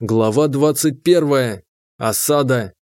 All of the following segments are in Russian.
Глава 21. Осада.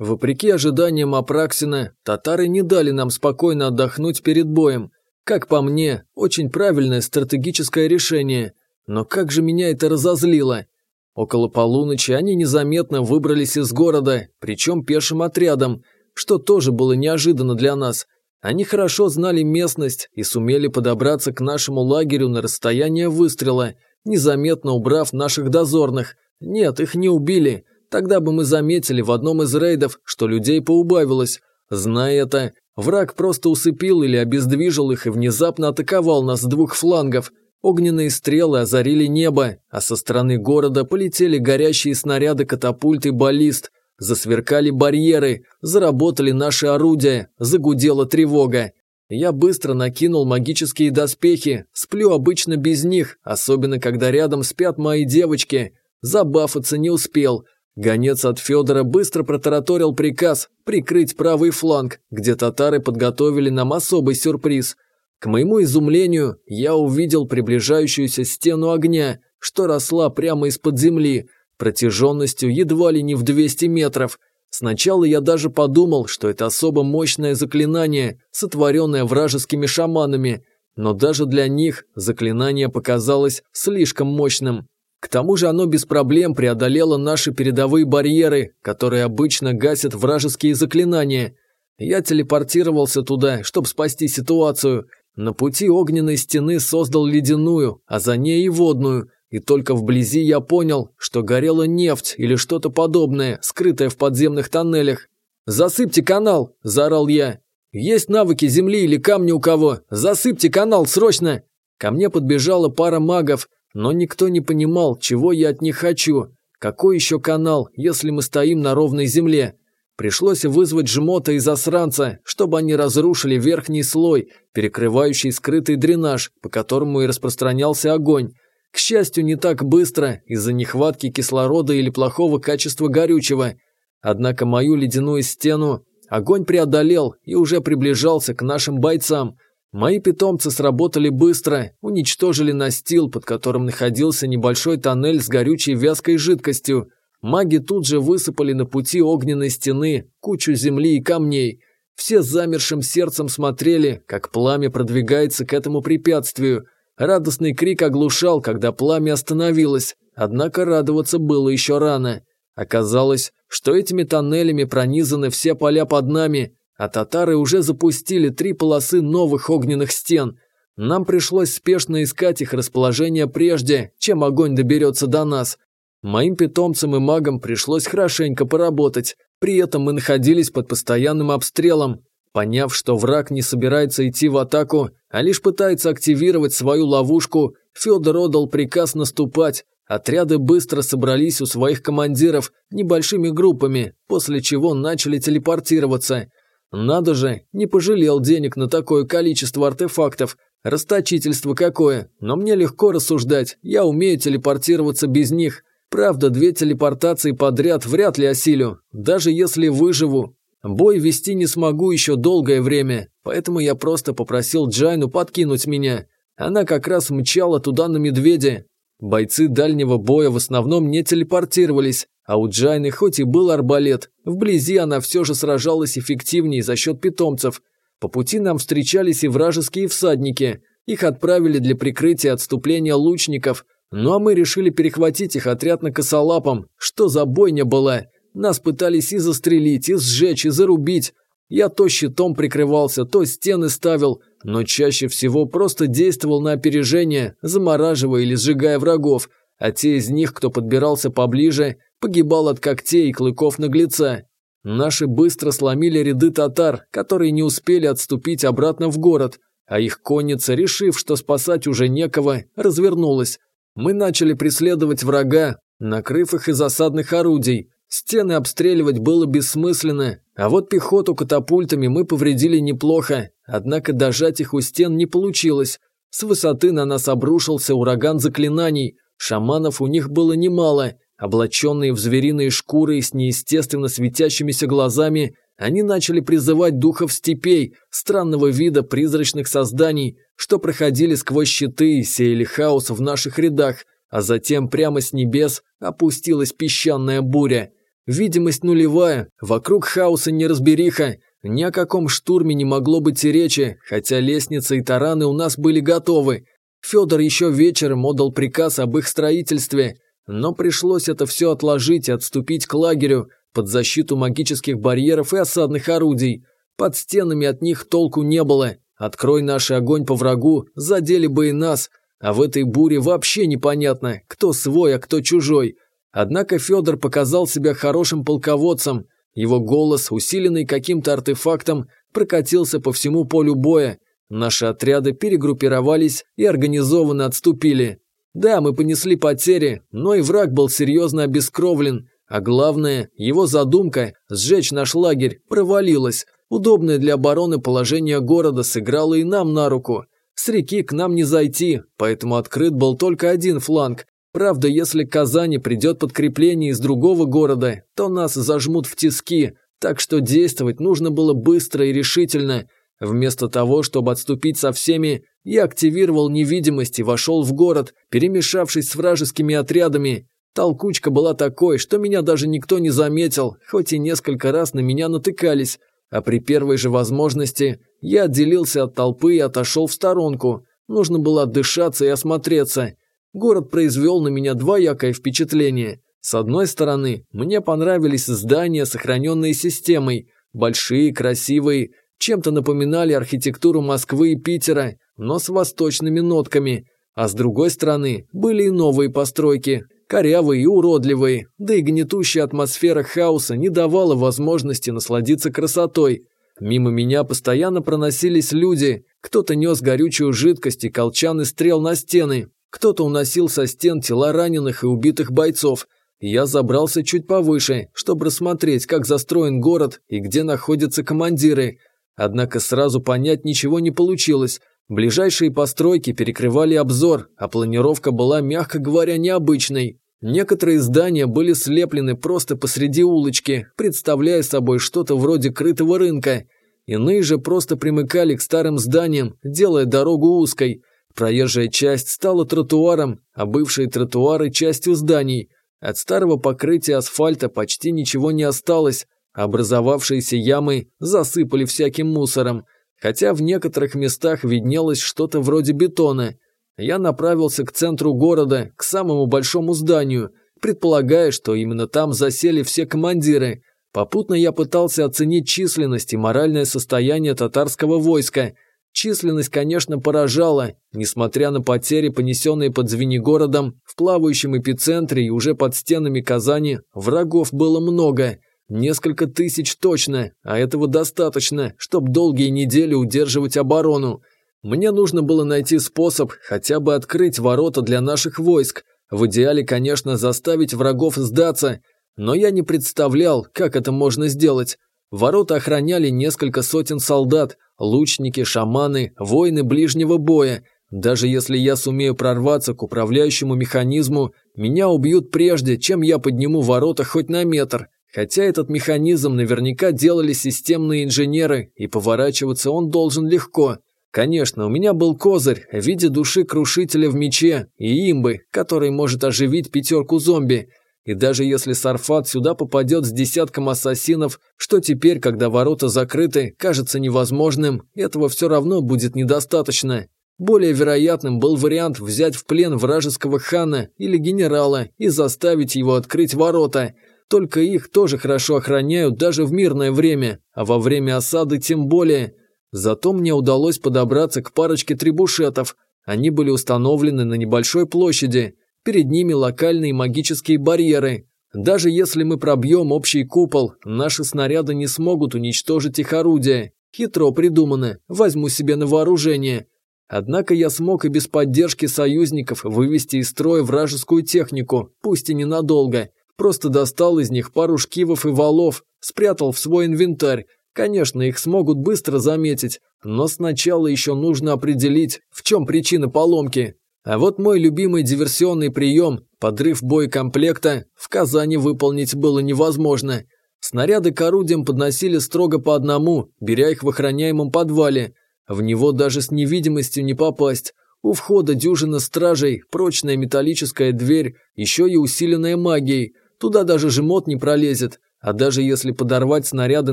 Вопреки ожиданиям Апраксина, татары не дали нам спокойно отдохнуть перед боем. Как по мне, очень правильное стратегическое решение. Но как же меня это разозлило. Около полуночи они незаметно выбрались из города, причем пешим отрядом, что тоже было неожиданно для нас. Они хорошо знали местность и сумели подобраться к нашему лагерю на расстояние выстрела, незаметно убрав наших дозорных – нет, их не убили. Тогда бы мы заметили в одном из рейдов, что людей поубавилось. Зная это, враг просто усыпил или обездвижил их и внезапно атаковал нас с двух флангов. Огненные стрелы озарили небо, а со стороны города полетели горящие снаряды катапульт и баллист. Засверкали барьеры, заработали наши орудия, загудела тревога. Я быстро накинул магические доспехи, сплю обычно без них, особенно когда рядом спят мои девочки – Забафаться не успел. Гонец от Федора быстро протараторил приказ прикрыть правый фланг, где татары подготовили нам особый сюрприз. К моему изумлению, я увидел приближающуюся стену огня, что росла прямо из-под земли, протяженностью едва ли не в 200 метров. Сначала я даже подумал, что это особо мощное заклинание, сотворенное вражескими шаманами, но даже для них заклинание показалось слишком мощным. К тому же оно без проблем преодолело наши передовые барьеры, которые обычно гасят вражеские заклинания. Я телепортировался туда, чтобы спасти ситуацию. На пути огненной стены создал ледяную, а за ней и водную. И только вблизи я понял, что горела нефть или что-то подобное, скрытое в подземных тоннелях. «Засыпьте канал!» – заорал я. «Есть навыки земли или камни у кого? Засыпьте канал, срочно!» Ко мне подбежала пара магов, но никто не понимал, чего я от них хочу. Какой еще канал, если мы стоим на ровной земле? Пришлось вызвать жмота и засранца, чтобы они разрушили верхний слой, перекрывающий скрытый дренаж, по которому и распространялся огонь. К счастью, не так быстро, из-за нехватки кислорода или плохого качества горючего. Однако мою ледяную стену огонь преодолел и уже приближался к нашим бойцам, Мои питомцы сработали быстро, уничтожили настил, под которым находился небольшой тоннель с горючей вязкой жидкостью. Маги тут же высыпали на пути огненной стены кучу земли и камней. Все с замершим сердцем смотрели, как пламя продвигается к этому препятствию. Радостный крик оглушал, когда пламя остановилось, однако радоваться было еще рано. Оказалось, что этими тоннелями пронизаны все поля под нами, а татары уже запустили три полосы новых огненных стен. Нам пришлось спешно искать их расположение прежде, чем огонь доберется до нас. Моим питомцам и магам пришлось хорошенько поработать. При этом мы находились под постоянным обстрелом. Поняв, что враг не собирается идти в атаку, а лишь пытается активировать свою ловушку, Федор отдал приказ наступать. Отряды быстро собрались у своих командиров небольшими группами, после чего начали телепортироваться – надо же, не пожалел денег на такое количество артефактов. Расточительство какое, но мне легко рассуждать, я умею телепортироваться без них. Правда, две телепортации подряд вряд ли осилю, даже если выживу. Бой вести не смогу еще долгое время, поэтому я просто попросил Джайну подкинуть меня. Она как раз мчала туда на медведя. Бойцы дальнего боя в основном не телепортировались, а у Джайны хоть и был арбалет, вблизи она все же сражалась эффективнее за счет питомцев. По пути нам встречались и вражеские всадники. Их отправили для прикрытия отступления лучников. Ну а мы решили перехватить их отряд на косолапом. Что за бойня была? Нас пытались и застрелить, и сжечь, и зарубить. Я то щитом прикрывался, то стены ставил, но чаще всего просто действовал на опережение, замораживая или сжигая врагов, а те из них, кто подбирался поближе, погибал от когтей и клыков наглеца. Наши быстро сломили ряды татар, которые не успели отступить обратно в город, а их конница, решив, что спасать уже некого, развернулась. Мы начали преследовать врага, накрыв их из осадных орудий. Стены обстреливать было бессмысленно, а вот пехоту катапультами мы повредили неплохо, однако дожать их у стен не получилось. С высоты на нас обрушился ураган заклинаний, шаманов у них было немало – Облаченные в звериные шкуры с неестественно светящимися глазами, они начали призывать духов степей, странного вида призрачных созданий, что проходили сквозь щиты и сеяли хаос в наших рядах, а затем прямо с небес опустилась песчаная буря. Видимость нулевая, вокруг хаоса неразбериха, ни о каком штурме не могло быть и речи, хотя лестницы и тараны у нас были готовы. Федор еще вечером отдал приказ об их строительстве, но пришлось это все отложить и отступить к лагерю под защиту магических барьеров и осадных орудий. Под стенами от них толку не было. Открой наш огонь по врагу, задели бы и нас, а в этой буре вообще непонятно, кто свой, а кто чужой. Однако Федор показал себя хорошим полководцем. Его голос, усиленный каким-то артефактом, прокатился по всему полю боя. Наши отряды перегруппировались и организованно отступили. Да, мы понесли потери, но и враг был серьезно обескровлен. А главное, его задумка – сжечь наш лагерь – провалилась. Удобное для обороны положение города сыграло и нам на руку. С реки к нам не зайти, поэтому открыт был только один фланг, Правда, если к Казани придет подкрепление из другого города, то нас зажмут в тиски, так что действовать нужно было быстро и решительно. Вместо того, чтобы отступить со всеми, я активировал невидимость и вошел в город, перемешавшись с вражескими отрядами. Толкучка была такой, что меня даже никто не заметил, хоть и несколько раз на меня натыкались. А при первой же возможности я отделился от толпы и отошел в сторонку. Нужно было отдышаться и осмотреться. Город произвел на меня двоякое впечатление. С одной стороны, мне понравились здания, сохраненные системой, большие, красивые, чем-то напоминали архитектуру Москвы и Питера, но с восточными нотками. А с другой стороны, были и новые постройки, корявые и уродливые, да и гнетущая атмосфера хаоса не давала возможности насладиться красотой. Мимо меня постоянно проносились люди, кто-то нес горючую жидкость и колчан и стрел на стены, кто-то уносил со стен тела раненых и убитых бойцов. Я забрался чуть повыше, чтобы рассмотреть, как застроен город и где находятся командиры. Однако сразу понять ничего не получилось. Ближайшие постройки перекрывали обзор, а планировка была, мягко говоря, необычной. Некоторые здания были слеплены просто посреди улочки, представляя собой что-то вроде крытого рынка. Иные же просто примыкали к старым зданиям, делая дорогу узкой – Проезжая часть стала тротуаром, а бывшие тротуары – частью зданий. От старого покрытия асфальта почти ничего не осталось, образовавшиеся ямы засыпали всяким мусором, хотя в некоторых местах виднелось что-то вроде бетона. Я направился к центру города, к самому большому зданию, предполагая, что именно там засели все командиры. Попутно я пытался оценить численность и моральное состояние татарского войска – Численность, конечно, поражала. Несмотря на потери, понесенные под Звенигородом, в плавающем эпицентре и уже под стенами Казани, врагов было много. Несколько тысяч точно, а этого достаточно, чтобы долгие недели удерживать оборону. Мне нужно было найти способ хотя бы открыть ворота для наших войск. В идеале, конечно, заставить врагов сдаться, но я не представлял, как это можно сделать. Ворота охраняли несколько сотен солдат, лучники, шаманы, воины ближнего боя. Даже если я сумею прорваться к управляющему механизму, меня убьют прежде, чем я подниму ворота хоть на метр. Хотя этот механизм наверняка делали системные инженеры, и поворачиваться он должен легко. Конечно, у меня был козырь в виде души крушителя в мече и имбы, который может оживить пятерку зомби – и даже если Сарфат сюда попадет с десятком ассасинов, что теперь, когда ворота закрыты, кажется невозможным, этого все равно будет недостаточно. Более вероятным был вариант взять в плен вражеского хана или генерала и заставить его открыть ворота. Только их тоже хорошо охраняют даже в мирное время, а во время осады тем более. Зато мне удалось подобраться к парочке трибушетов. Они были установлены на небольшой площади – Перед ними локальные магические барьеры. Даже если мы пробьем общий купол, наши снаряды не смогут уничтожить их орудия. Хитро придумано, возьму себе на вооружение. Однако я смог и без поддержки союзников вывести из строя вражескую технику, пусть и ненадолго. Просто достал из них пару шкивов и валов, спрятал в свой инвентарь. Конечно, их смогут быстро заметить, но сначала еще нужно определить, в чем причина поломки. А вот мой любимый диверсионный прием, подрыв боекомплекта, в Казани выполнить было невозможно. Снаряды к орудиям подносили строго по одному, беря их в охраняемом подвале. В него даже с невидимостью не попасть. У входа дюжина стражей, прочная металлическая дверь, еще и усиленная магией. Туда даже жмот не пролезет. А даже если подорвать снаряды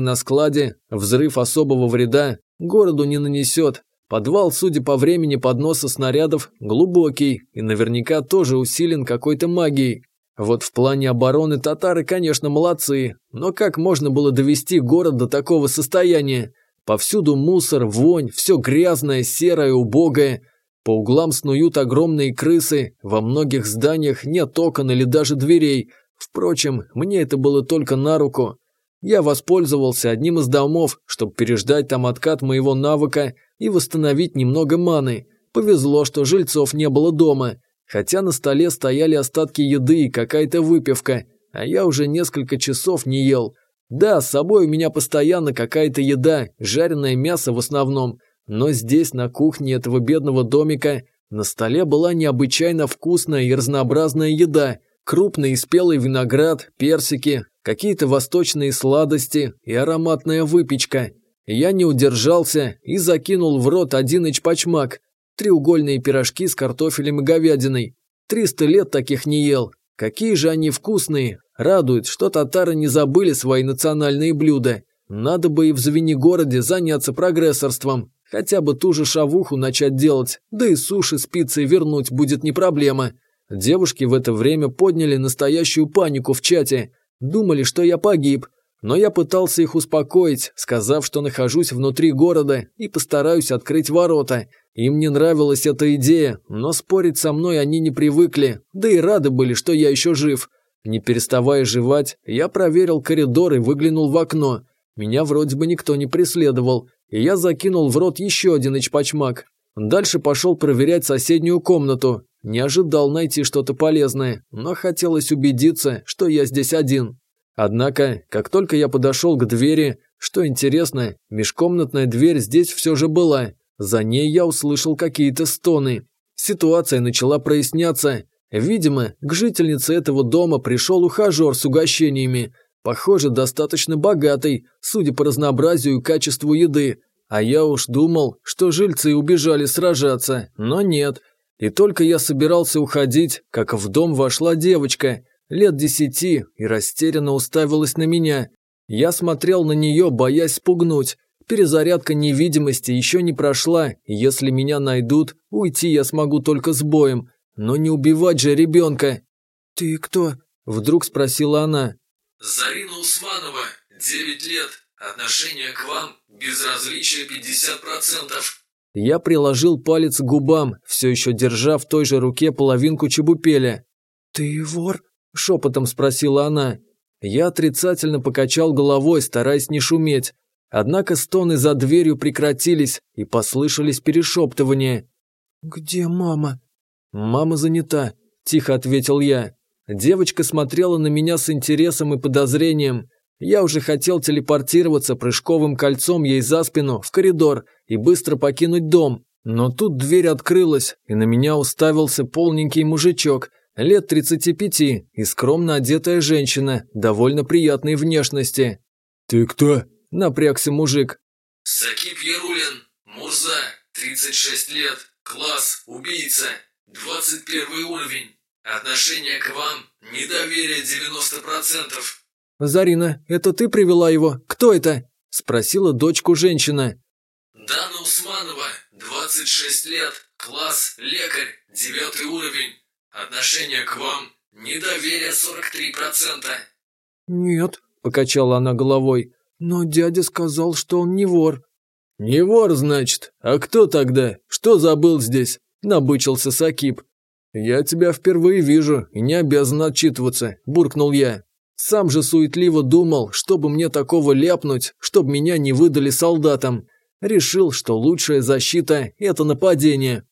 на складе, взрыв особого вреда городу не нанесет. Подвал, судя по времени подноса снарядов, глубокий и наверняка тоже усилен какой-то магией. Вот в плане обороны татары, конечно, молодцы, но как можно было довести город до такого состояния? Повсюду мусор, вонь, все грязное, серое, убогое. По углам снуют огромные крысы, во многих зданиях нет окон или даже дверей. Впрочем, мне это было только на руку. Я воспользовался одним из домов, чтобы переждать там откат моего навыка и восстановить немного маны. Повезло, что жильцов не было дома. Хотя на столе стояли остатки еды и какая-то выпивка, а я уже несколько часов не ел. Да, с собой у меня постоянно какая-то еда, жареное мясо в основном, но здесь, на кухне этого бедного домика, на столе была необычайно вкусная и разнообразная еда, крупный и спелый виноград, персики, какие-то восточные сладости и ароматная выпечка. Я не удержался и закинул в рот один ичпачмак, треугольные пирожки с картофелем и говядиной. Триста лет таких не ел. Какие же они вкусные. Радует, что татары не забыли свои национальные блюда. Надо бы и в Звенигороде заняться прогрессорством. Хотя бы ту же шавуху начать делать, да и суши с пиццей вернуть будет не проблема. Девушки в это время подняли настоящую панику в чате. Думали, что я погиб. Но я пытался их успокоить, сказав, что нахожусь внутри города и постараюсь открыть ворота. Им не нравилась эта идея, но спорить со мной они не привыкли, да и рады были, что я еще жив. Не переставая жевать, я проверил коридор и выглянул в окно. Меня вроде бы никто не преследовал, и я закинул в рот еще один ичпачмак. Дальше пошел проверять соседнюю комнату. Не ожидал найти что-то полезное, но хотелось убедиться, что я здесь один. Однако, как только я подошел к двери, что интересно, межкомнатная дверь здесь все же была, за ней я услышал какие-то стоны. Ситуация начала проясняться. Видимо, к жительнице этого дома пришел ухажер с угощениями. Похоже, достаточно богатый, судя по разнообразию и качеству еды. А я уж думал, что жильцы убежали сражаться, но нет. И только я собирался уходить, как в дом вошла девочка, лет десяти, и растерянно уставилась на меня. Я смотрел на нее, боясь спугнуть. Перезарядка невидимости еще не прошла, и если меня найдут, уйти я смогу только с боем. Но не убивать же ребенка. «Ты кто?» – вдруг спросила она. «Зарина Усманова, 9 лет. Отношение к вам, безразличие 50%. Я приложил палец к губам, все еще держа в той же руке половинку чебупеля. «Ты вор?» – шепотом спросила она. Я отрицательно покачал головой, стараясь не шуметь. Однако стоны за дверью прекратились, и послышались перешептывания. «Где мама?» «Мама занята», – тихо ответил я. Девочка смотрела на меня с интересом и подозрением. Я уже хотел телепортироваться прыжковым кольцом ей за спину в коридор и быстро покинуть дом. Но тут дверь открылась, и на меня уставился полненький мужичок, лет 35, и скромно одетая женщина, довольно приятной внешности. «Ты кто?» Напрягся мужик. Сакип Ярулин, Мурза, 36 лет, класс, убийца, 21 уровень. Отношение к вам, недоверие 90%. «Зарина, это ты привела его? Кто это?» – спросила дочку женщина. Дана Усманова, 26 лет, класс, лекарь, 9 уровень. Отношение к вам, недоверие 43%. «Нет», – покачала она головой, «Но дядя сказал, что он не вор». «Не вор, значит? А кто тогда? Что забыл здесь?» – набычился Сакип. «Я тебя впервые вижу и не обязан отчитываться», – буркнул я. Сам же суетливо думал, чтобы мне такого ляпнуть, чтобы меня не выдали солдатам. Решил, что лучшая защита – это нападение.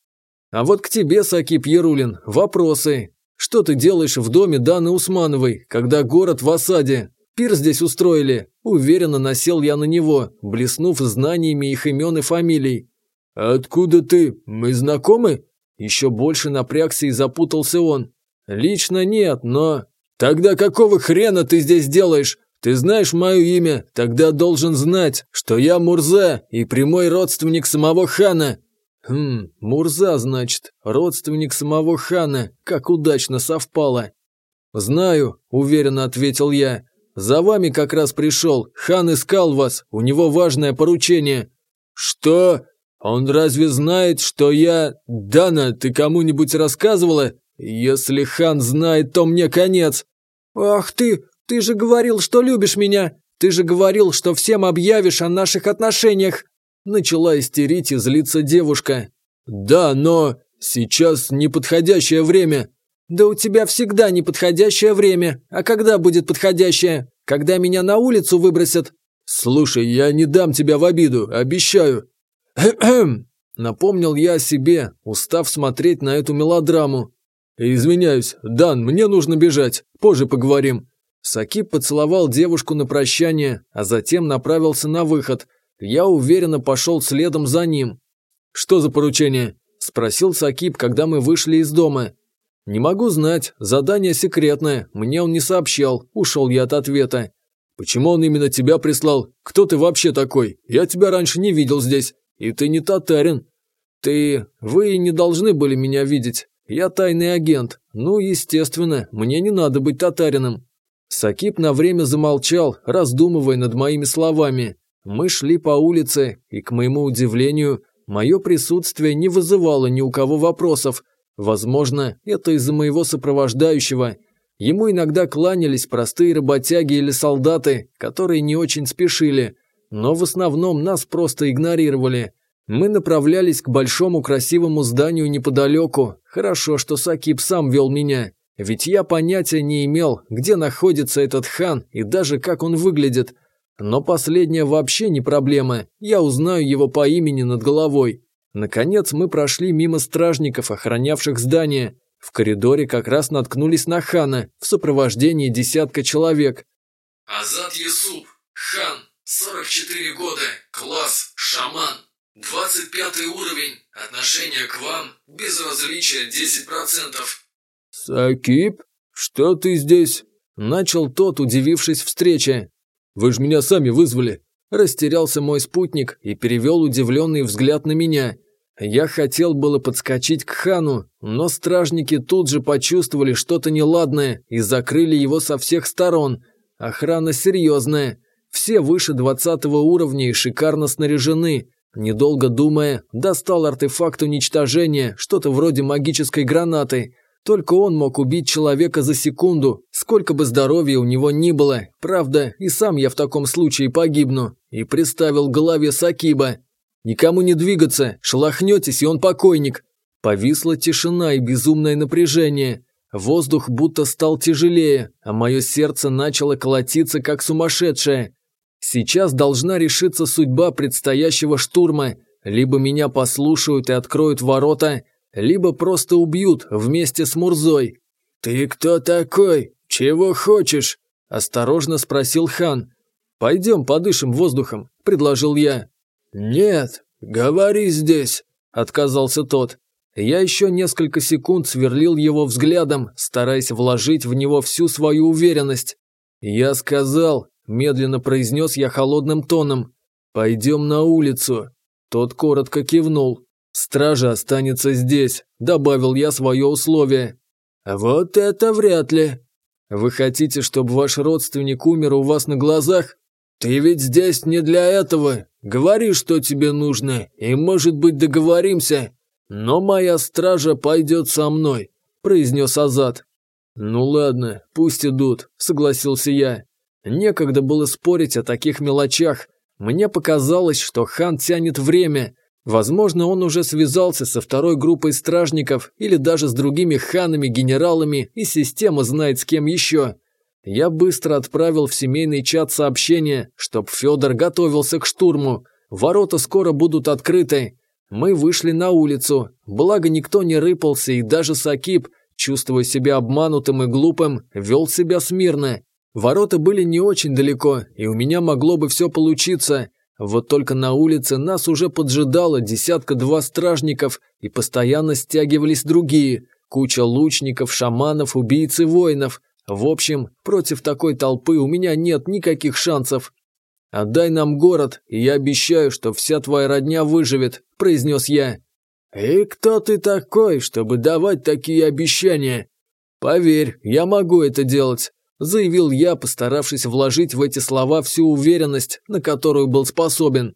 А вот к тебе, Сакип Ярулин, вопросы. Что ты делаешь в доме Даны Усмановой, когда город в осаде? Пир здесь устроили. Уверенно насел я на него, блеснув знаниями их имен и фамилий. «Откуда ты? Мы знакомы?» Еще больше напрягся и запутался он. «Лично нет, но...» «Тогда какого хрена ты здесь делаешь? Ты знаешь мое имя, тогда должен знать, что я Мурза и прямой родственник самого хана». Хм, Мурза, значит, родственник самого хана, как удачно совпало. Знаю, уверенно ответил я. За вами как раз пришел, хан искал вас, у него важное поручение. Что? Он разве знает, что я... Дана, ты кому-нибудь рассказывала? Если хан знает, то мне конец. Ах ты, ты же говорил, что любишь меня. Ты же говорил, что всем объявишь о наших отношениях. Начала истерить и злиться девушка. «Да, но сейчас неподходящее время». «Да у тебя всегда неподходящее время. А когда будет подходящее? Когда меня на улицу выбросят?» «Слушай, я не дам тебя в обиду, обещаю». Напомнил я о себе, устав смотреть на эту мелодраму. «Извиняюсь, Дан, мне нужно бежать, позже поговорим». Сакип поцеловал девушку на прощание, а затем направился на выход – я уверенно пошел следом за ним. «Что за поручение?» – спросил Сакип, когда мы вышли из дома. «Не могу знать, задание секретное, мне он не сообщал, ушел я от ответа». «Почему он именно тебя прислал? Кто ты вообще такой? Я тебя раньше не видел здесь, и ты не татарин». «Ты... вы не должны были меня видеть. Я тайный агент. Ну, естественно, мне не надо быть татарином». Сакип на время замолчал, раздумывая над моими словами. Мы шли по улице, и, к моему удивлению, мое присутствие не вызывало ни у кого вопросов. Возможно, это из-за моего сопровождающего. Ему иногда кланялись простые работяги или солдаты, которые не очень спешили, но в основном нас просто игнорировали. Мы направлялись к большому красивому зданию неподалеку. Хорошо, что Сакип сам вел меня, ведь я понятия не имел, где находится этот хан и даже как он выглядит. Но последнее вообще не проблема, я узнаю его по имени над головой. Наконец мы прошли мимо стражников, охранявших здание. В коридоре как раз наткнулись на хана в сопровождении десятка человек. Азат Ясуп, хан, 44 года, класс, шаман, 25 уровень, отношение к вам, безразличие 10%. Сакип, что ты здесь? Начал тот, удивившись встрече. Вы же меня сами вызвали!» Растерялся мой спутник и перевел удивленный взгляд на меня. Я хотел было подскочить к хану, но стражники тут же почувствовали что-то неладное и закрыли его со всех сторон. Охрана серьезная. Все выше двадцатого уровня и шикарно снаряжены. Недолго думая, достал артефакт уничтожения, что-то вроде магической гранаты, только он мог убить человека за секунду, сколько бы здоровья у него ни было. Правда, и сам я в таком случае погибну. И приставил к голове Сакиба. «Никому не двигаться, шелохнетесь, и он покойник». Повисла тишина и безумное напряжение. Воздух будто стал тяжелее, а мое сердце начало колотиться, как сумасшедшее. Сейчас должна решиться судьба предстоящего штурма. Либо меня послушают и откроют ворота, либо просто убьют вместе с Мурзой. «Ты кто такой? Чего хочешь?» – осторожно спросил хан. «Пойдем подышим воздухом», – предложил я. «Нет, говори здесь», – отказался тот. Я еще несколько секунд сверлил его взглядом, стараясь вложить в него всю свою уверенность. «Я сказал», – медленно произнес я холодным тоном, – «пойдем на улицу». Тот коротко кивнул. «Стража останется здесь», – добавил я свое условие. «Вот это вряд ли». «Вы хотите, чтобы ваш родственник умер у вас на глазах? Ты ведь здесь не для этого. Говори, что тебе нужно, и, может быть, договоримся. Но моя стража пойдет со мной», – произнес Азат. «Ну ладно, пусть идут», – согласился я. Некогда было спорить о таких мелочах. Мне показалось, что хан тянет время – Возможно, он уже связался со второй группой стражников или даже с другими ханами, генералами, и система знает с кем еще. Я быстро отправил в семейный чат сообщение, чтоб Федор готовился к штурму. Ворота скоро будут открыты. Мы вышли на улицу, благо никто не рыпался, и даже Сакип, чувствуя себя обманутым и глупым, вел себя смирно. Ворота были не очень далеко, и у меня могло бы все получиться – вот только на улице нас уже поджидало десятка-два стражников, и постоянно стягивались другие, куча лучников, шаманов, убийц и воинов. В общем, против такой толпы у меня нет никаких шансов. «Отдай нам город, и я обещаю, что вся твоя родня выживет», – произнес я. «И кто ты такой, чтобы давать такие обещания?» «Поверь, я могу это делать», – заявил я, постаравшись вложить в эти слова всю уверенность, на которую был способен.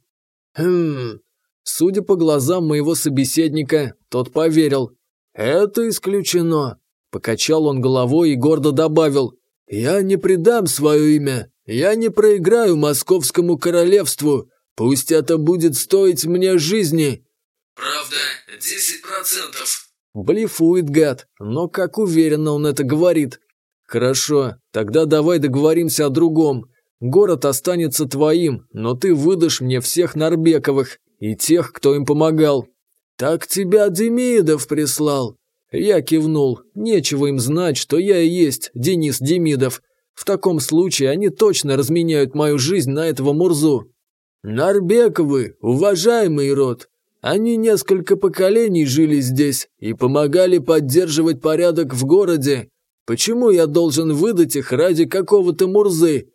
«Хм...» Судя по глазам моего собеседника, тот поверил. «Это исключено», – покачал он головой и гордо добавил. «Я не предам свое имя, я не проиграю московскому королевству, пусть это будет стоить мне жизни». «Правда, десять процентов». Блефует гад, но как уверенно он это говорит. «Хорошо, тогда давай договоримся о другом. Город останется твоим, но ты выдашь мне всех Нарбековых и тех, кто им помогал». «Так тебя Демидов прислал». Я кивнул. Нечего им знать, что я и есть Денис Демидов. В таком случае они точно разменяют мою жизнь на этого Мурзу. Нарбековы, уважаемый род, они несколько поколений жили здесь и помогали поддерживать порядок в городе. Почему я должен выдать их ради какого-то Мурзы?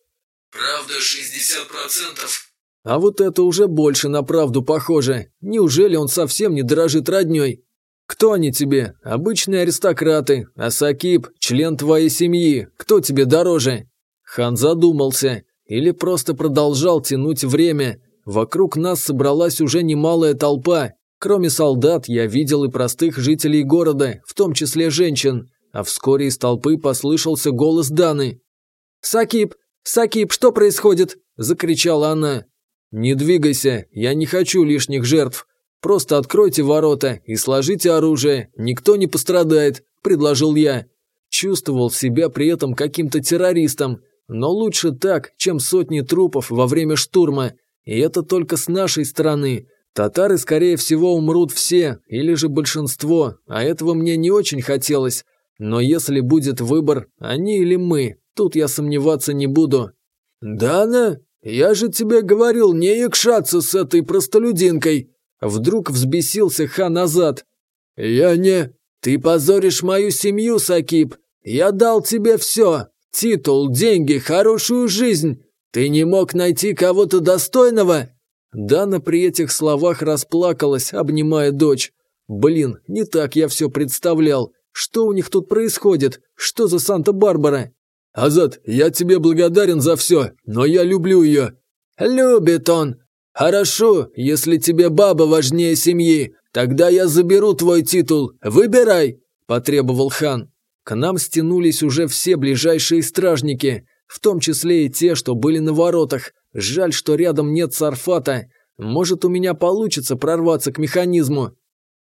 Правда, 60%. А вот это уже больше на правду похоже. Неужели он совсем не дорожит родней? Кто они тебе? Обычные аристократы. А Сакип – член твоей семьи. Кто тебе дороже? Хан задумался. Или просто продолжал тянуть время. Вокруг нас собралась уже немалая толпа. Кроме солдат, я видел и простых жителей города, в том числе женщин. А вскоре из толпы послышался голос Даны. «Сакип! Сакип, что происходит?» – закричала она. «Не двигайся, я не хочу лишних жертв. Просто откройте ворота и сложите оружие, никто не пострадает», – предложил я. Чувствовал себя при этом каким-то террористом, но лучше так, чем сотни трупов во время штурма. И это только с нашей стороны. Татары, скорее всего, умрут все, или же большинство, а этого мне не очень хотелось. Но если будет выбор, они или мы, тут я сомневаться не буду. «Дана, я же тебе говорил не якшаться с этой простолюдинкой!» Вдруг взбесился хан назад. «Я не... Ты позоришь мою семью, Сакип. Я дал тебе все. Титул, деньги, хорошую жизнь. Ты не мог найти кого-то достойного?» Дана при этих словах расплакалась, обнимая дочь. «Блин, не так я все представлял. Что у них тут происходит? Что за Санта-Барбара?» «Азат, я тебе благодарен за все, но я люблю ее». «Любит он. Хорошо, если тебе баба важнее семьи, тогда я заберу твой титул. Выбирай», – потребовал хан. К нам стянулись уже все ближайшие стражники, в том числе и те, что были на воротах. Жаль, что рядом нет Сарфата. Может, у меня получится прорваться к механизму.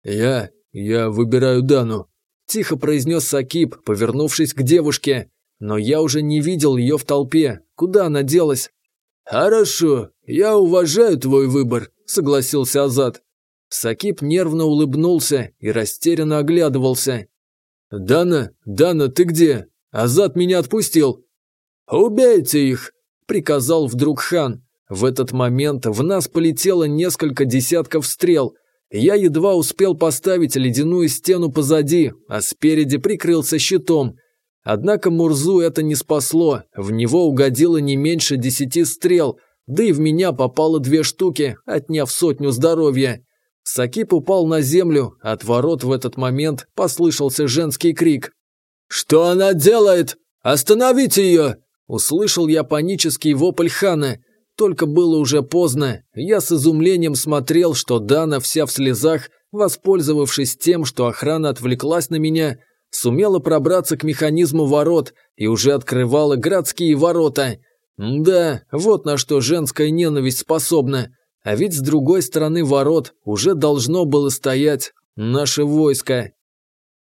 «Я... я выбираю Дану», – тихо произнес Сакип, повернувшись к девушке. Но я уже не видел ее в толпе. Куда она делась? «Хорошо, я уважаю твой выбор», – согласился Азат. Сакип нервно улыбнулся и растерянно оглядывался. «Дана, Дана, ты где? Азат меня отпустил». «Убейте их!» – приказал вдруг хан. В этот момент в нас полетело несколько десятков стрел. Я едва успел поставить ледяную стену позади, а спереди прикрылся щитом. Однако Мурзу это не спасло, в него угодило не меньше десяти стрел, да и в меня попало две штуки, отняв сотню здоровья. Сакип упал на землю, от ворот в этот момент послышался женский крик. «Что она делает? Остановите ее!» Услышал я панический вопль Хана. Только было уже поздно. Я с изумлением смотрел, что Дана вся в слезах, воспользовавшись тем, что охрана отвлеклась на меня, сумела пробраться к механизму ворот и уже открывала городские ворота. Да, вот на что женская ненависть способна. А ведь с другой стороны ворот уже должно было стоять наше войско.